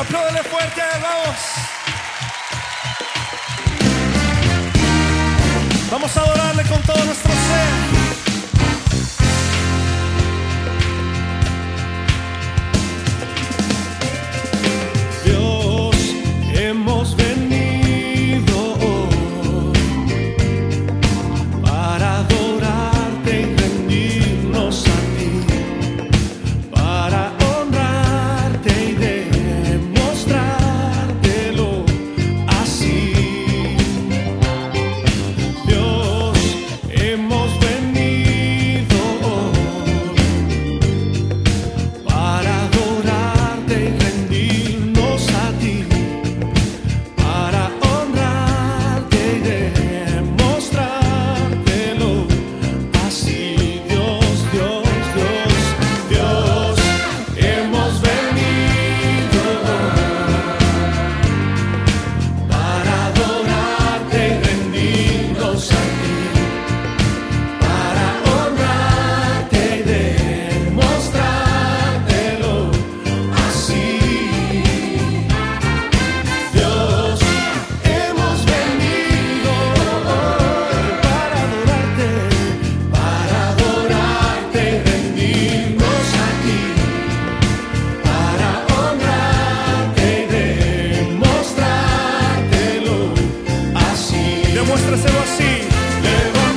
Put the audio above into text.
Apláudele fuerte, vamos. Vamos a adorarle con todo nuestro ser. Hacelo así.